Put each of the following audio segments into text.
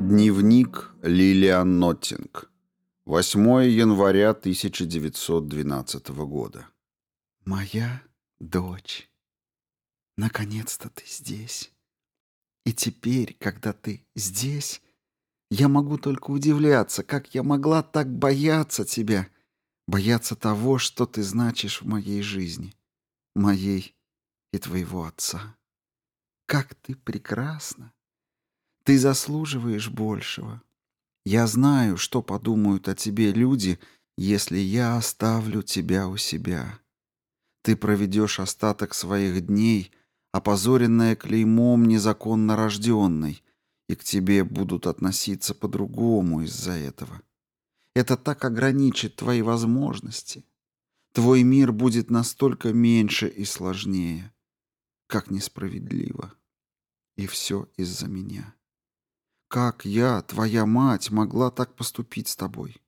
Дневник Лилиан Ноттинг. 8 января 1912 года. «Моя дочь, наконец-то ты здесь. И теперь, когда ты здесь, я могу только удивляться, как я могла так бояться тебя, бояться того, что ты значишь в моей жизни, моей и твоего отца как ты прекрасна. Ты заслуживаешь большего. Я знаю, что подумают о тебе люди, если я оставлю тебя у себя. Ты проведешь остаток своих дней, опозоренная клеймом незаконно рожденной, и к тебе будут относиться по-другому из-за этого. Это так ограничит твои возможности. Твой мир будет настолько меньше и сложнее. Как несправедливо и все из-за меня. Как я, твоя мать, могла так поступить с тобой?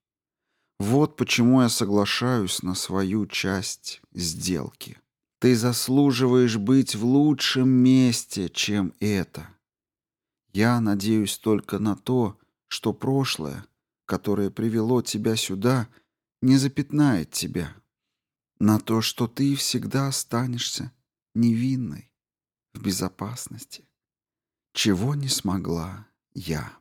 Вот почему я соглашаюсь на свою часть сделки. Ты заслуживаешь быть в лучшем месте, чем это. Я надеюсь только на то, что прошлое, которое привело тебя сюда, не запятнает тебя. На то, что ты всегда останешься невинной, в безопасности чего не смогла я.